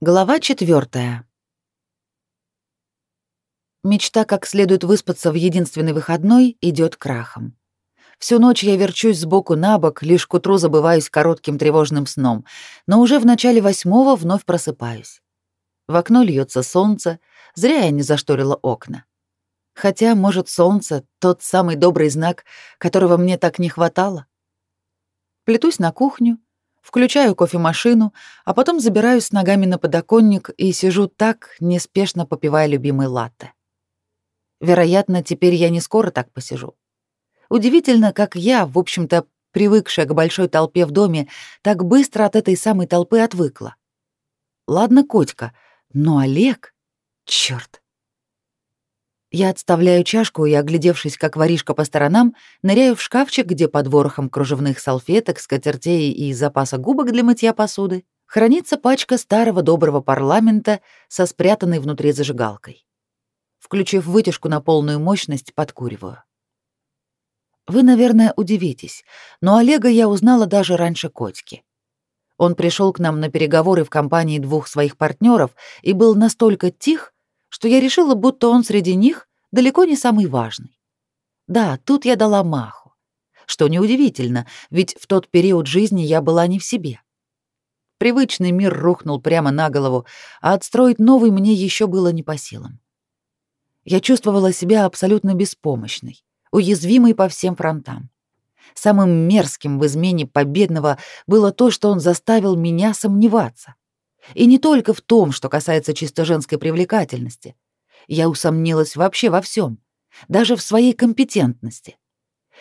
Глава четвертая. Мечта, как следует выспаться в единственный выходной, идет крахом. Всю ночь я верчусь сбоку на бок, лишь к утру забываюсь коротким тревожным сном, но уже в начале восьмого вновь просыпаюсь. В окно льется солнце, зря я не зашторила окна. Хотя, может, солнце — тот самый добрый знак, которого мне так не хватало. Плетусь на кухню, включаю кофемашину, а потом забираюсь с ногами на подоконник и сижу так, неспешно попивая любимый латте. Вероятно, теперь я не скоро так посижу. Удивительно, как я, в общем-то, привыкшая к большой толпе в доме, так быстро от этой самой толпы отвыкла. Ладно, Котька, но Олег... Чёрт. Я отставляю чашку и, оглядевшись, как воришка по сторонам, ныряю в шкафчик, где под ворохом кружевных салфеток, скатертей и запаса губок для мытья посуды хранится пачка старого доброго парламента со спрятанной внутри зажигалкой. Включив вытяжку на полную мощность, подкуриваю. Вы, наверное, удивитесь, но Олега я узнала даже раньше Котьки. Он пришел к нам на переговоры в компании двух своих партнеров и был настолько тих, что я решила, будто он среди них далеко не самый важный. Да, тут я дала маху. Что неудивительно, ведь в тот период жизни я была не в себе. Привычный мир рухнул прямо на голову, а отстроить новый мне еще было не по силам. Я чувствовала себя абсолютно беспомощной, уязвимой по всем фронтам. Самым мерзким в измене победного было то, что он заставил меня сомневаться. И не только в том, что касается чисто женской привлекательности. Я усомнилась вообще во всем, даже в своей компетентности.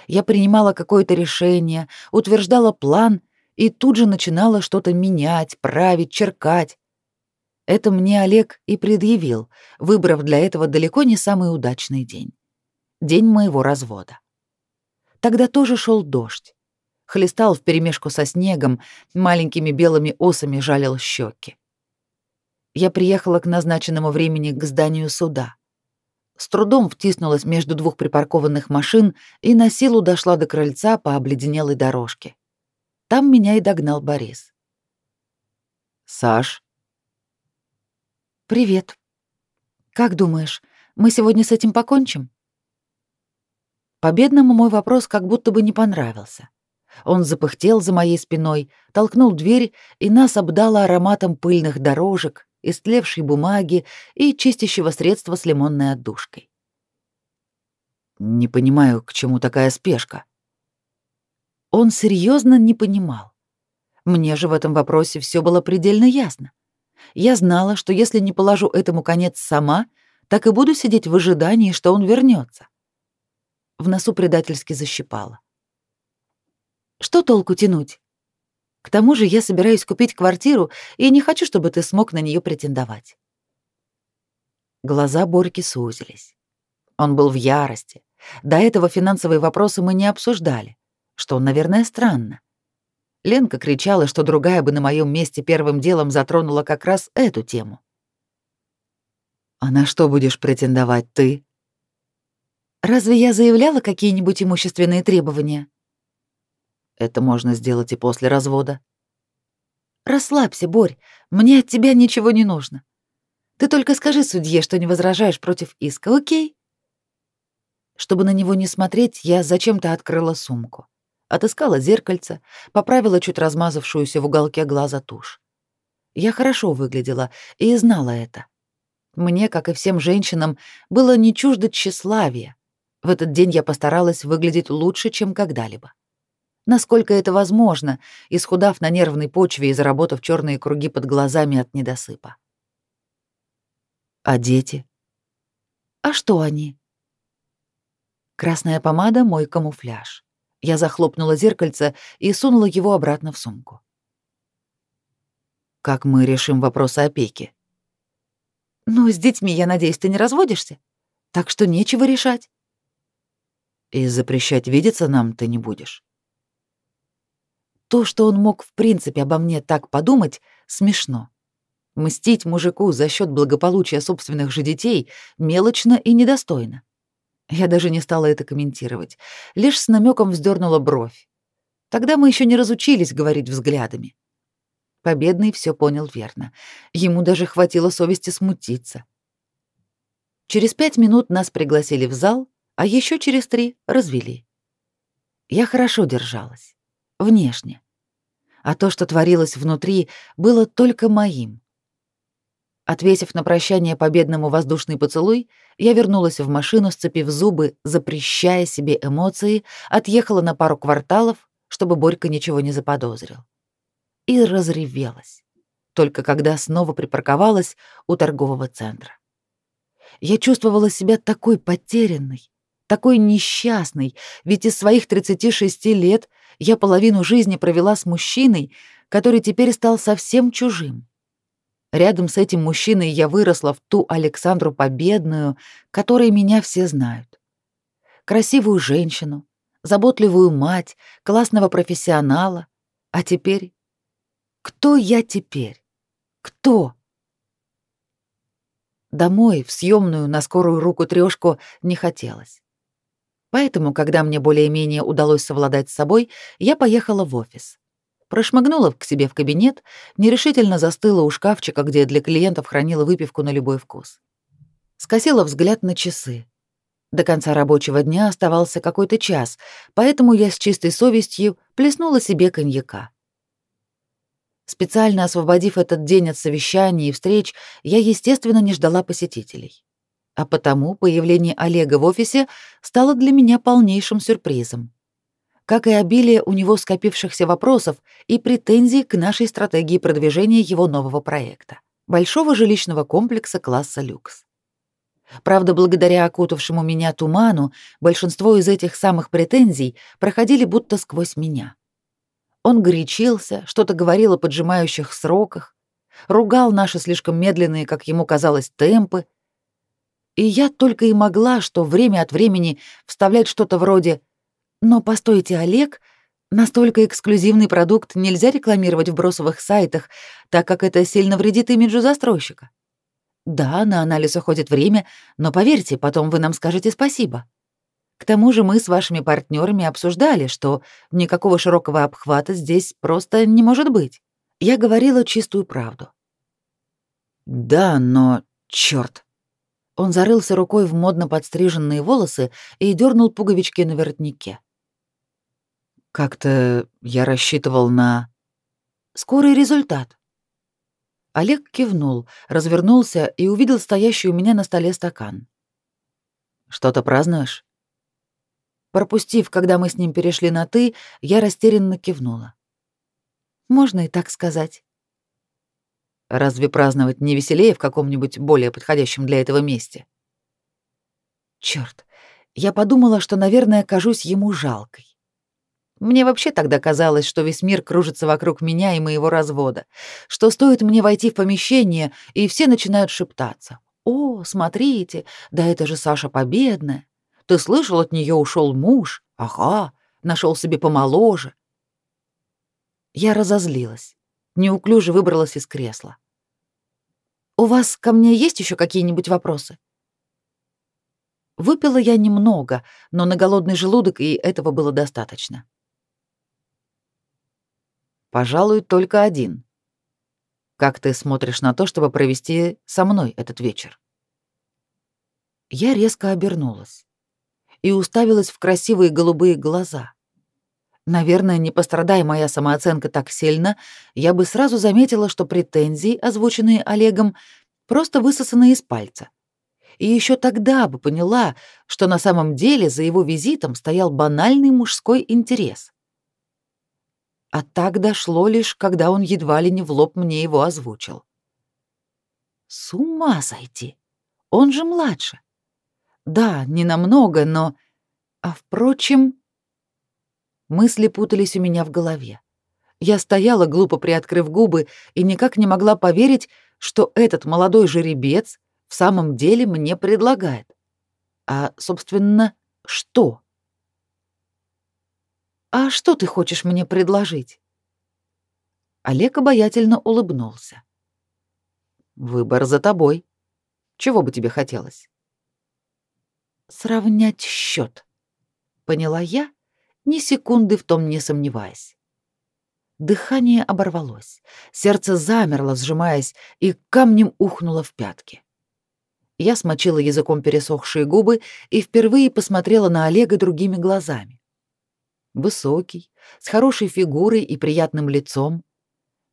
Я принимала какое-то решение, утверждала план и тут же начинала что-то менять, править, черкать. Это мне Олег и предъявил, выбрав для этого далеко не самый удачный день. День моего развода. Тогда тоже шел дождь хлестал вперемешку со снегом, маленькими белыми осами жалил щеки. Я приехала к назначенному времени к зданию суда. С трудом втиснулась между двух припаркованных машин и на силу дошла до крыльца по обледенелой дорожке. Там меня и догнал Борис. «Саш?» «Привет. Как думаешь, мы сегодня с этим покончим?» Победному мой вопрос как будто бы не понравился. Он запыхтел за моей спиной, толкнул дверь, и нас обдало ароматом пыльных дорожек, истлевшей бумаги и чистящего средства с лимонной отдушкой. «Не понимаю, к чему такая спешка». Он серьезно не понимал. Мне же в этом вопросе все было предельно ясно. Я знала, что если не положу этому конец сама, так и буду сидеть в ожидании, что он вернется. В носу предательски защипало. Что толку тянуть? К тому же я собираюсь купить квартиру и не хочу, чтобы ты смог на нее претендовать. Глаза Борьки сузились. Он был в ярости. До этого финансовые вопросы мы не обсуждали, что, наверное, странно. Ленка кричала, что другая бы на моем месте первым делом затронула как раз эту тему. «А на что будешь претендовать ты?» «Разве я заявляла какие-нибудь имущественные требования?» Это можно сделать и после развода. Расслабься, Борь, мне от тебя ничего не нужно. Ты только скажи судье, что не возражаешь против иска, окей? Чтобы на него не смотреть, я зачем-то открыла сумку. Отыскала зеркальце, поправила чуть размазавшуюся в уголке глаза тушь. Я хорошо выглядела и знала это. Мне, как и всем женщинам, было не чуждо тщеславие. В этот день я постаралась выглядеть лучше, чем когда-либо насколько это возможно, исхудав на нервной почве и заработав черные круги под глазами от недосыпа. А дети? А что они? Красная помада — мой камуфляж. Я захлопнула зеркальце и сунула его обратно в сумку. Как мы решим вопросы опеки? Ну, с детьми, я надеюсь, ты не разводишься? Так что нечего решать. И запрещать видеться нам ты не будешь. То, что он мог в принципе обо мне так подумать, смешно. Мстить мужику за счет благополучия собственных же детей мелочно и недостойно. Я даже не стала это комментировать, лишь с намеком вздернула бровь. Тогда мы еще не разучились говорить взглядами. Победный все понял верно. Ему даже хватило совести смутиться. Через пять минут нас пригласили в зал, а еще через три развели. Я хорошо держалась. Внешне. А то, что творилось внутри, было только моим. Отвесив на прощание победному воздушный поцелуй, я вернулась в машину, сцепив зубы, запрещая себе эмоции, отъехала на пару кварталов, чтобы Борька ничего не заподозрил. И разревелась, только когда снова припарковалась у торгового центра. Я чувствовала себя такой потерянной, такой несчастной, ведь из своих 36 лет я половину жизни провела с мужчиной, который теперь стал совсем чужим. Рядом с этим мужчиной я выросла в ту Александру Победную, которой меня все знают. Красивую женщину, заботливую мать, классного профессионала. А теперь? Кто я теперь? Кто? Домой, в съемную на скорую руку трёшку, не хотелось. Поэтому, когда мне более-менее удалось совладать с собой, я поехала в офис. Прошмыгнула к себе в кабинет, нерешительно застыла у шкафчика, где для клиентов хранила выпивку на любой вкус. Скосила взгляд на часы. До конца рабочего дня оставался какой-то час, поэтому я с чистой совестью плеснула себе коньяка. Специально освободив этот день от совещаний и встреч, я, естественно, не ждала посетителей. А потому появление Олега в офисе стало для меня полнейшим сюрпризом как и обилие у него скопившихся вопросов и претензий к нашей стратегии продвижения его нового проекта — большого жилищного комплекса класса люкс. Правда, благодаря окутавшему меня туману, большинство из этих самых претензий проходили будто сквозь меня. Он горячился, что-то говорил о поджимающих сроках, ругал наши слишком медленные, как ему казалось, темпы, и я только и могла, что время от времени вставлять что-то вроде но постойте, Олег, настолько эксклюзивный продукт нельзя рекламировать в бросовых сайтах, так как это сильно вредит имиджу застройщика. Да, на анализ уходит время, но поверьте, потом вы нам скажете спасибо. К тому же мы с вашими партнерами обсуждали, что никакого широкого обхвата здесь просто не может быть. Я говорила чистую правду. Да, но чёрт. Он зарылся рукой в модно подстриженные волосы и дернул пуговички на воротнике. Как-то я рассчитывал на скорый результат. Олег кивнул, развернулся и увидел стоящий у меня на столе стакан. Что-то празднуешь? Пропустив, когда мы с ним перешли на ты, я растерянно кивнула. Можно и так сказать. Разве праздновать не веселее в каком-нибудь более подходящем для этого месте? Черт, я подумала, что, наверное, кажусь ему жалкой. Мне вообще тогда казалось, что весь мир кружится вокруг меня и моего развода, что стоит мне войти в помещение, и все начинают шептаться. «О, смотрите, да это же Саша Победная! Ты слышал, от нее ушел муж? Ага, нашел себе помоложе». Я разозлилась, неуклюже выбралась из кресла. «У вас ко мне есть еще какие-нибудь вопросы?» Выпила я немного, но на голодный желудок и этого было достаточно. Пожалуй, только один. Как ты смотришь на то, чтобы провести со мной этот вечер? Я резко обернулась и уставилась в красивые голубые глаза. Наверное, не пострадая моя самооценка так сильно, я бы сразу заметила, что претензии, озвученные Олегом, просто высосаны из пальца. И еще тогда бы поняла, что на самом деле за его визитом стоял банальный мужской интерес. А так дошло лишь, когда он едва ли не в лоб мне его озвучил. С ума сойти! Он же младше. Да, не намного, но... А впрочем... Мысли путались у меня в голове. Я стояла, глупо приоткрыв губы, и никак не могла поверить, что этот молодой жеребец в самом деле мне предлагает. А, собственно, что? «А что ты хочешь мне предложить?» Олег обаятельно улыбнулся. «Выбор за тобой. Чего бы тебе хотелось?» «Сравнять счет», — поняла я, ни секунды в том не сомневаясь. Дыхание оборвалось, сердце замерло, сжимаясь, и камнем ухнуло в пятки. Я смочила языком пересохшие губы и впервые посмотрела на Олега другими глазами. Высокий, с хорошей фигурой и приятным лицом,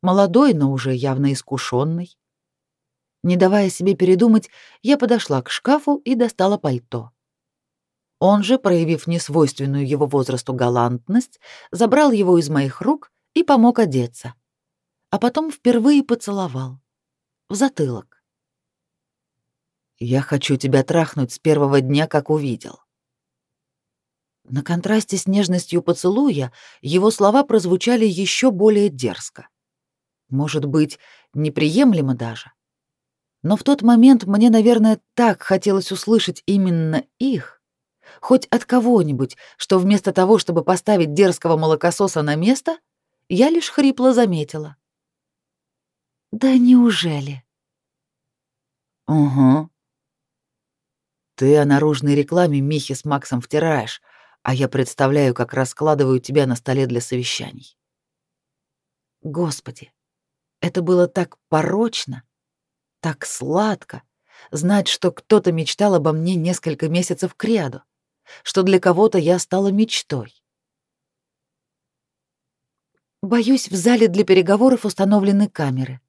молодой, но уже явно искушенный. Не давая себе передумать, я подошла к шкафу и достала пальто. Он же, проявив несвойственную его возрасту галантность, забрал его из моих рук и помог одеться. А потом впервые поцеловал. В затылок. «Я хочу тебя трахнуть с первого дня, как увидел». На контрасте с нежностью поцелуя его слова прозвучали еще более дерзко. Может быть, неприемлемо даже. Но в тот момент мне, наверное, так хотелось услышать именно их, хоть от кого-нибудь, что вместо того, чтобы поставить дерзкого молокососа на место, я лишь хрипло заметила. «Да неужели?» «Угу. Ты о наружной рекламе Михи с Максом втираешь, а я представляю, как раскладываю тебя на столе для совещаний». Господи, это было так порочно, так сладко знать, что кто-то мечтал обо мне несколько месяцев кряду, что для кого-то я стала мечтой. Боюсь, в зале для переговоров установлены камеры.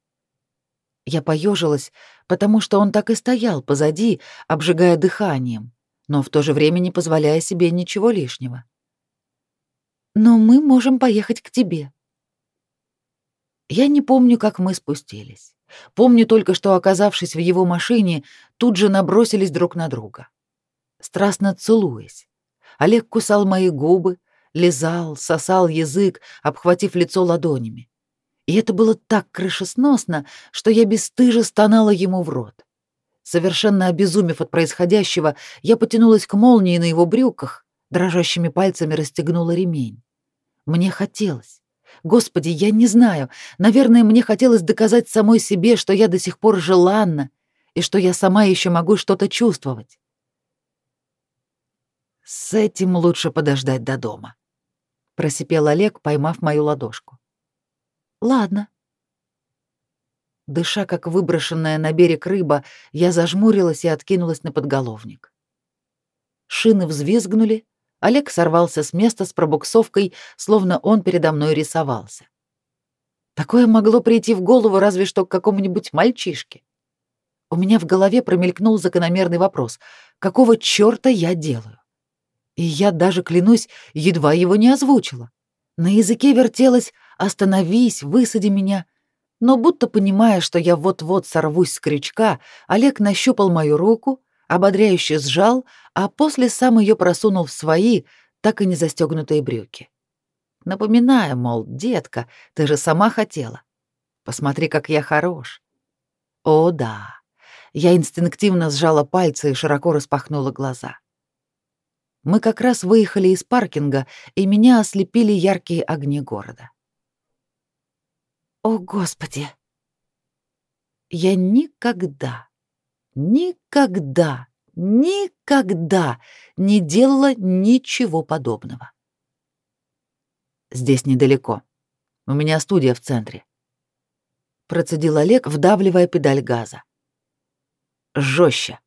Я поежилась, потому что он так и стоял позади, обжигая дыханием, но в то же время не позволяя себе ничего лишнего. Но мы можем поехать к тебе. Я не помню, как мы спустились. Помню только, что, оказавшись в его машине, тут же набросились друг на друга. Страстно целуясь. Олег кусал мои губы, лизал, сосал язык, обхватив лицо ладонями. И это было так крышесносно, что я бесстыже стонала ему в рот. Совершенно обезумев от происходящего, я потянулась к молнии на его брюках, дрожащими пальцами расстегнула ремень. Мне хотелось. Господи, я не знаю. Наверное, мне хотелось доказать самой себе, что я до сих пор желанна и что я сама еще могу что-то чувствовать. С этим лучше подождать до дома, просипел Олег, поймав мою ладошку. Ладно. Дыша, как выброшенная на берег рыба, я зажмурилась и откинулась на подголовник. Шины взвизгнули, Олег сорвался с места с пробуксовкой, словно он передо мной рисовался. Такое могло прийти в голову разве что к какому-нибудь мальчишке. У меня в голове промелькнул закономерный вопрос: какого чёрта я делаю? И я даже клянусь, едва его не озвучила. На языке вертелось: "Остановись, высади меня". Но будто понимая, что я вот-вот сорвусь с крючка, Олег нащупал мою руку, ободряюще сжал, а после сам ее просунул в свои, так и не застегнутые брюки. Напоминая, мол, детка, ты же сама хотела. Посмотри, как я хорош. О, да. Я инстинктивно сжала пальцы и широко распахнула глаза. Мы как раз выехали из паркинга, и меня ослепили яркие огни города. О, Господи! Я никогда, никогда никогда не делала ничего подобного. Здесь недалеко. У меня студия в центре. Процедил Олег, вдавливая педаль газа. Жестче.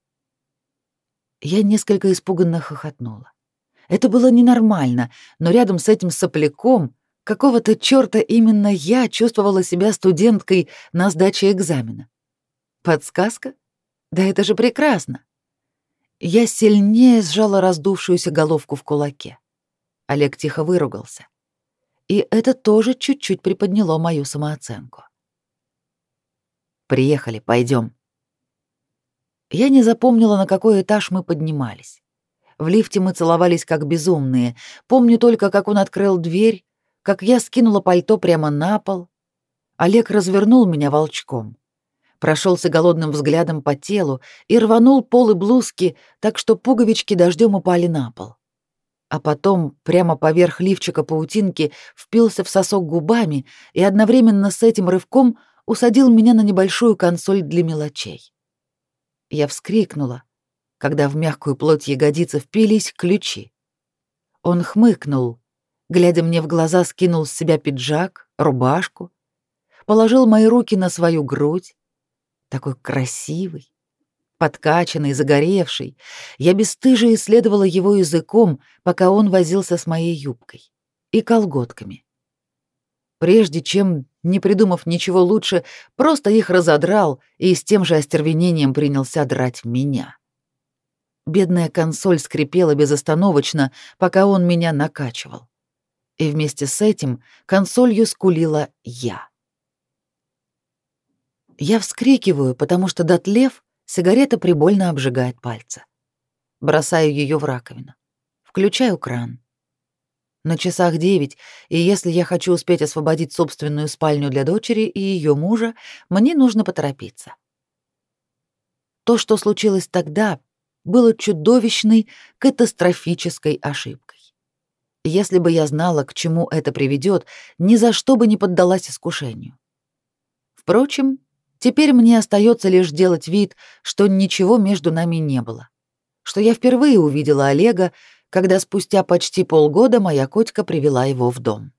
Я несколько испуганно хохотнула. Это было ненормально, но рядом с этим сопляком какого-то чёрта именно я чувствовала себя студенткой на сдаче экзамена. Подсказка? Да это же прекрасно. Я сильнее сжала раздувшуюся головку в кулаке. Олег тихо выругался. И это тоже чуть-чуть приподняло мою самооценку. «Приехали, пойдем. Я не запомнила, на какой этаж мы поднимались. В лифте мы целовались как безумные. Помню только, как он открыл дверь, как я скинула пальто прямо на пол. Олег развернул меня волчком прошелся голодным взглядом по телу и рванул полы блузки, так что пуговички дождем упали на пол. А потом прямо поверх лифчика паутинки впился в сосок губами и одновременно с этим рывком усадил меня на небольшую консоль для мелочей. Я вскрикнула, когда в мягкую плоть ягодицы впились ключи. Он хмыкнул, глядя мне в глаза, скинул с себя пиджак, рубашку, положил мои руки на свою грудь, такой красивый, подкачанный, загоревший. Я бесстыже исследовала его языком, пока он возился с моей юбкой и колготками. Прежде чем, не придумав ничего лучше, просто их разодрал и с тем же остервенением принялся драть меня. Бедная консоль скрипела безостановочно, пока он меня накачивал. И вместе с этим консолью скулила я. Я вскрикиваю, потому что дотлев, сигарета прибольно обжигает пальцы. Бросаю ее в раковину. Включаю кран. На часах девять, и если я хочу успеть освободить собственную спальню для дочери и ее мужа, мне нужно поторопиться. То, что случилось тогда, было чудовищной, катастрофической ошибкой. Если бы я знала, к чему это приведет, ни за что бы не поддалась искушению. Впрочем, Теперь мне остается лишь делать вид, что ничего между нами не было. Что я впервые увидела Олега, когда спустя почти полгода моя котика привела его в дом.